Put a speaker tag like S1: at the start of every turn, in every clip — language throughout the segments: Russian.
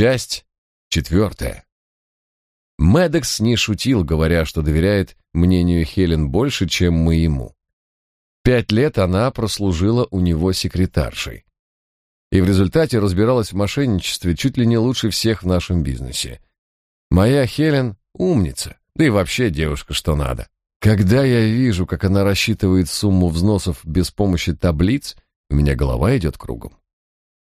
S1: Часть четвертая. Медекс не шутил, говоря, что доверяет мнению Хелен больше, чем мы ему. Пять лет она прослужила у него секретаршей. И в результате разбиралась в мошенничестве чуть ли не лучше всех в нашем бизнесе. Моя Хелен умница, да и вообще девушка что надо. Когда я вижу, как она рассчитывает сумму взносов без помощи таблиц, у меня голова идет кругом.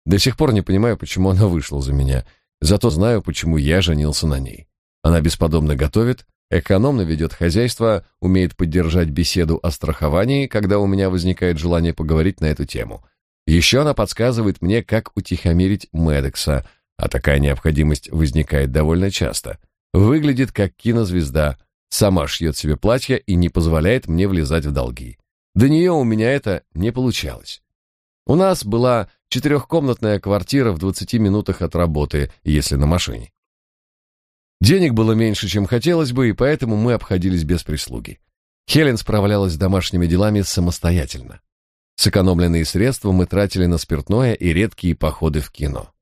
S1: До сих пор не понимаю, почему она вышла за меня, зато знаю, почему я женился на ней. Она бесподобно готовит, экономно ведет хозяйство, умеет поддержать беседу о страховании, когда у меня возникает желание поговорить на эту тему. Еще она подсказывает мне, как утихомирить Медекса, а такая необходимость возникает довольно часто. Выглядит как кинозвезда, сама шьет себе платья и не позволяет мне влезать в долги. До нее у меня это не получалось. У нас была четырехкомнатная квартира в 20 минутах от работы, если на машине. Денег было меньше, чем хотелось бы, и поэтому мы обходились без прислуги. Хелен справлялась с домашними делами самостоятельно. Сэкономленные средства мы тратили на спиртное и редкие походы в кино.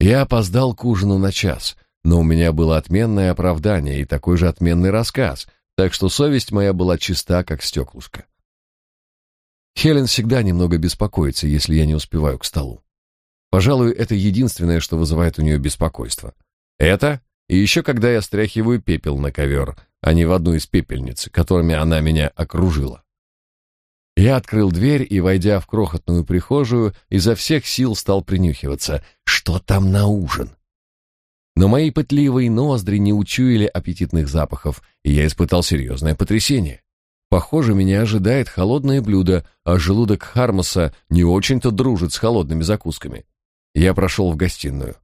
S1: Я опоздал к ужину на час, но у меня было отменное оправдание и такой же отменный рассказ, так что совесть моя была чиста, как стеклышко. Хелен всегда немного беспокоится, если я не успеваю к столу. Пожалуй, это единственное, что вызывает у нее беспокойство. Это и еще когда я стряхиваю пепел на ковер, а не в одну из пепельниц, которыми она меня окружила. Я открыл дверь и, войдя в крохотную прихожую, изо всех сил стал принюхиваться. Что там на ужин? Но мои пытливые ноздри не учуяли аппетитных запахов, и я испытал серьезное потрясение. Похоже, меня ожидает холодное блюдо, а желудок Хармоса не очень-то дружит с холодными закусками. Я прошел в гостиную.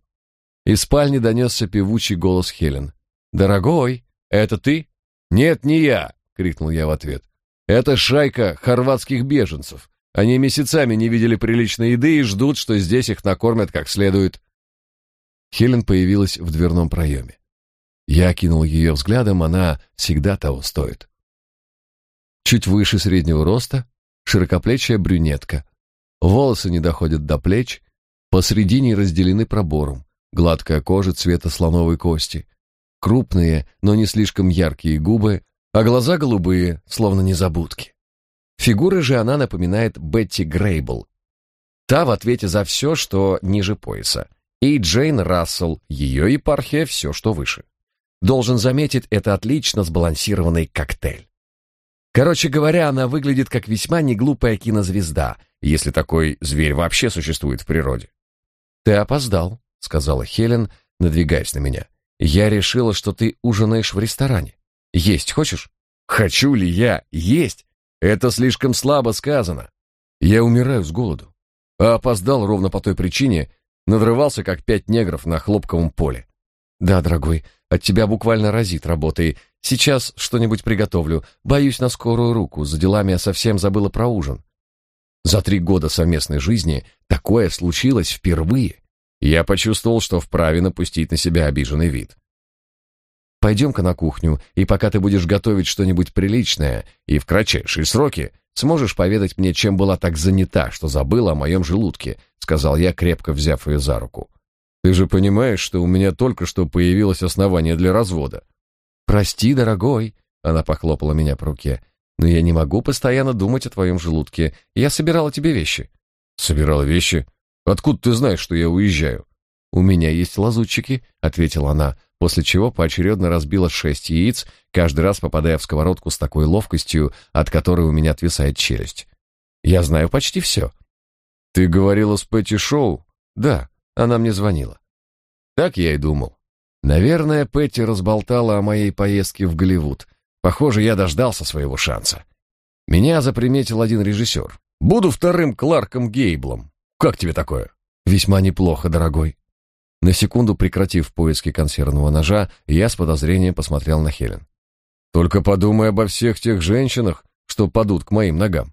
S1: Из спальни донесся певучий голос Хелен. «Дорогой, это ты?» «Нет, не я!» — крикнул я в ответ. «Это шайка хорватских беженцев. Они месяцами не видели приличной еды и ждут, что здесь их накормят как следует». Хелен появилась в дверном проеме. Я кинул ее взглядом, она всегда того стоит чуть выше среднего роста, широкоплечая брюнетка. Волосы не доходят до плеч, посредине разделены пробором, гладкая кожа цвета слоновой кости, крупные, но не слишком яркие губы, а глаза голубые, словно незабудки. Фигурой же она напоминает Бетти Грейбл. Та в ответе за все, что ниже пояса. И Джейн Рассел, ее епархия все, что выше. Должен заметить, это отлично сбалансированный коктейль. Короче говоря, она выглядит как весьма неглупая кинозвезда, если такой зверь вообще существует в природе. «Ты опоздал», — сказала Хелен, надвигаясь на меня. «Я решила, что ты ужинаешь в ресторане. Есть хочешь?» «Хочу ли я есть? Это слишком слабо сказано. Я умираю с голоду. А опоздал ровно по той причине, надрывался, как пять негров на хлопковом поле. Да, дорогой, от тебя буквально разит работой. Сейчас что-нибудь приготовлю. Боюсь на скорую руку. За делами я совсем забыла про ужин. За три года совместной жизни такое случилось впервые. Я почувствовал, что вправе напустить на себя обиженный вид. Пойдем-ка на кухню, и пока ты будешь готовить что-нибудь приличное и в кратчайшие сроки, сможешь поведать мне, чем была так занята, что забыла о моем желудке, сказал я, крепко взяв ее за руку. Ты же понимаешь, что у меня только что появилось основание для развода. Прости, дорогой, она похлопала меня по руке. Но я не могу постоянно думать о твоем желудке. Я собирала тебе вещи. Собирала вещи? Откуда ты знаешь, что я уезжаю? У меня есть лазутчики, ответила она, после чего поочередно разбила шесть яиц, каждый раз попадая в сковородку с такой ловкостью, от которой у меня отвисает челюсть. Я знаю почти все. Ты говорила с Пэтти Шоу? Да. Она мне звонила. Так я и думал. Наверное, Петти разболтала о моей поездке в Голливуд. Похоже, я дождался своего шанса. Меня заприметил один режиссер. Буду вторым Кларком Гейблом. Как тебе такое? Весьма неплохо, дорогой. На секунду прекратив поиски консервного ножа, я с подозрением посмотрел на Хелен. Только подумай обо всех тех женщинах, что падут к моим ногам.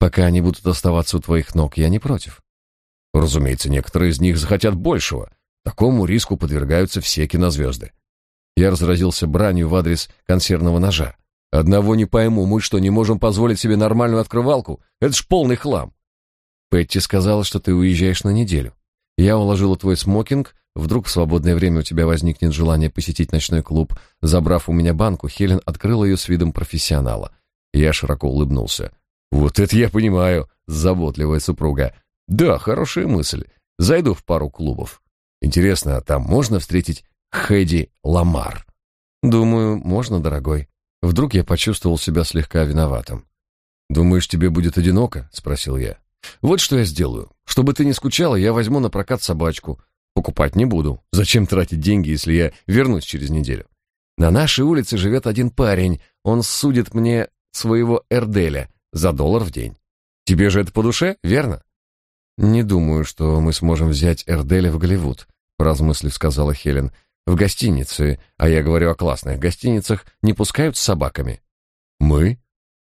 S1: Пока они будут оставаться у твоих ног, я не против. Разумеется, некоторые из них захотят большего. Такому риску подвергаются все кинозвезды. Я разразился бранью в адрес консервного ножа. Одного не пойму, мы что, не можем позволить себе нормальную открывалку? Это ж полный хлам. Петти сказала, что ты уезжаешь на неделю. Я уложила твой смокинг Вдруг в свободное время у тебя возникнет желание посетить ночной клуб. Забрав у меня банку, Хелен открыла ее с видом профессионала. Я широко улыбнулся. Вот это я понимаю, заботливая супруга. Да, хорошая мысль. Зайду в пару клубов. Интересно, а там можно встретить Хэди Ламар? Думаю, можно, дорогой. Вдруг я почувствовал себя слегка виноватым. Думаешь, тебе будет одиноко? спросил я. Вот что я сделаю. Чтобы ты не скучала, я возьму на прокат собачку. Покупать не буду. Зачем тратить деньги, если я вернусь через неделю? На нашей улице живет один парень. Он судит мне своего Эрделя за доллар в день. Тебе же это по душе, верно? Не думаю, что мы сможем взять Эрделя в Голливуд, поразмыслив, сказала Хелен. В гостинице, а я говорю о классных гостиницах, не пускают с собаками. Мы?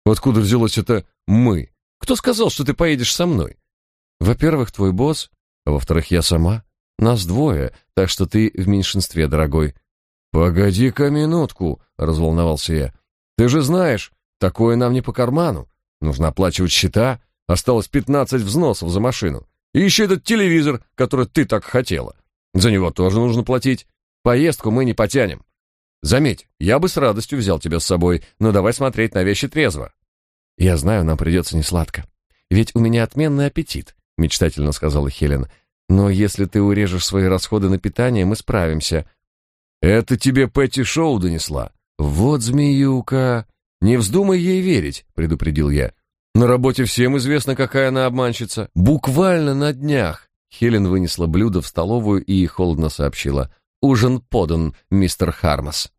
S1: Откуда взялось это мы? Кто сказал, что ты поедешь со мной? Во-первых, твой босс, а во-вторых, я сама. Нас двое, так что ты в меньшинстве, дорогой. Погоди-ка минутку, разволновался я. Ты же знаешь, такое нам не по карману. Нужно оплачивать счета, осталось пятнадцать взносов за машину. И еще этот телевизор, который ты так хотела. За него тоже нужно платить. Поездку мы не потянем. Заметь, я бы с радостью взял тебя с собой, но давай смотреть на вещи трезво. Я знаю, нам придется несладко. Ведь у меня отменный аппетит, мечтательно сказала Хелен. Но если ты урежешь свои расходы на питание, мы справимся. Это тебе Пэтти Шоу донесла. Вот змеюка. Не вздумай ей верить, предупредил я. На работе всем известно, какая она обманщица. Буквально на днях. Хелен вынесла блюдо в столовую и холодно сообщила: "Ужин подан, мистер Хармас".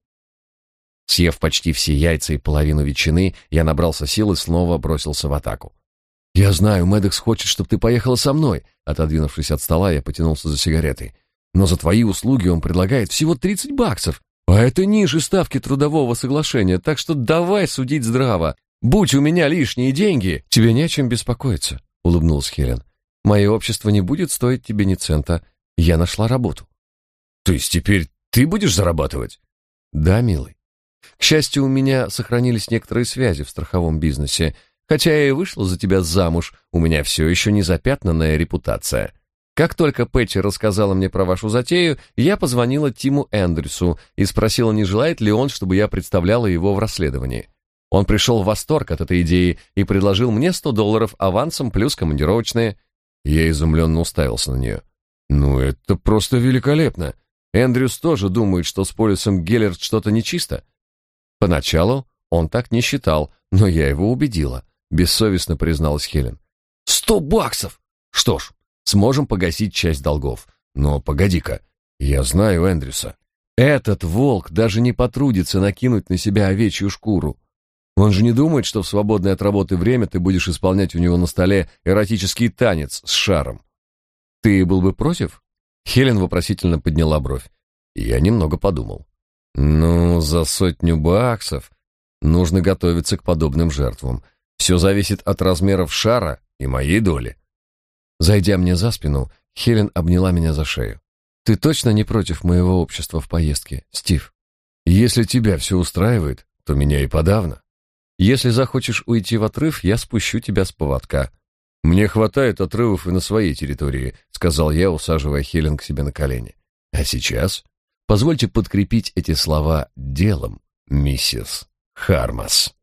S1: Съев почти все яйца и половину ветчины, я набрался сил и снова бросился в атаку. «Я знаю, Мэддокс хочет, чтобы ты поехала со мной». Отодвинувшись от стола, я потянулся за сигаретой. «Но за твои услуги он предлагает всего 30 баксов. А это ниже ставки трудового соглашения, так что давай судить здраво. Будь у меня лишние деньги, тебе не о чем беспокоиться», — улыбнулась Хелен. «Мое общество не будет стоить тебе ни цента. Я нашла работу». «То есть теперь ты будешь зарабатывать?» «Да, милый. К счастью, у меня сохранились некоторые связи в страховом бизнесе. Хотя я и вышла за тебя замуж, у меня все еще не запятнанная репутация. Как только Пэтти рассказала мне про вашу затею, я позвонила Тиму Эндрюсу и спросила, не желает ли он, чтобы я представляла его в расследовании. Он пришел в восторг от этой идеи и предложил мне 100 долларов авансом плюс командировочные. Я изумленно уставился на нее. «Ну, это просто великолепно. Эндрюс тоже думает, что с полисом Геллерт что-то нечисто. Поначалу он так не считал, но я его убедила, бессовестно призналась Хелен. «Сто баксов! Что ж, сможем погасить часть долгов. Но погоди-ка, я знаю Эндрюса. Этот волк даже не потрудится накинуть на себя овечью шкуру. Он же не думает, что в свободное от работы время ты будешь исполнять у него на столе эротический танец с шаром. Ты был бы против? Хелен вопросительно подняла бровь. Я немного подумал. Ну, за сотню баксов нужно готовиться к подобным жертвам. Все зависит от размеров шара и моей доли. Зайдя мне за спину, Хелен обняла меня за шею. Ты точно не против моего общества в поездке, Стив? Если тебя все устраивает, то меня и подавно. Если захочешь уйти в отрыв, я спущу тебя с поводка. Мне хватает отрывов и на своей территории, сказал я, усаживая Хелен к себе на колени. А сейчас Позвольте подкрепить эти слова делом, миссис Хармас.